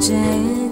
changing.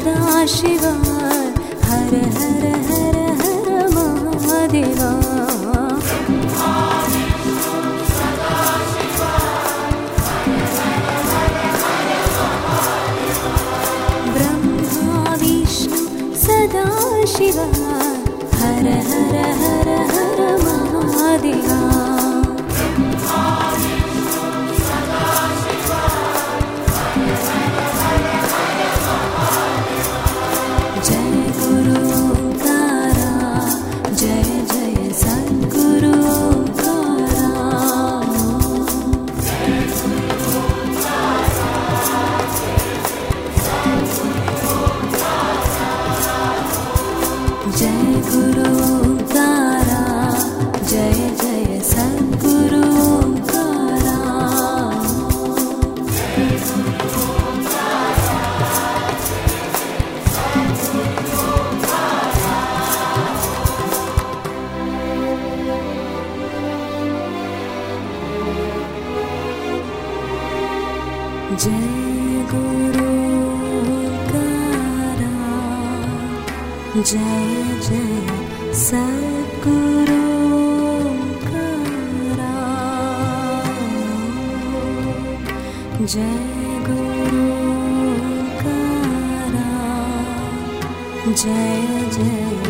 सदा हर हर हर हर महादेवा। ब्रह्मा विष्णु सदा शिव हर हर हर हर महादेवा जय गुरु जय जय सद्गुरु ओंकारा जय गुरु जय सद्गुरु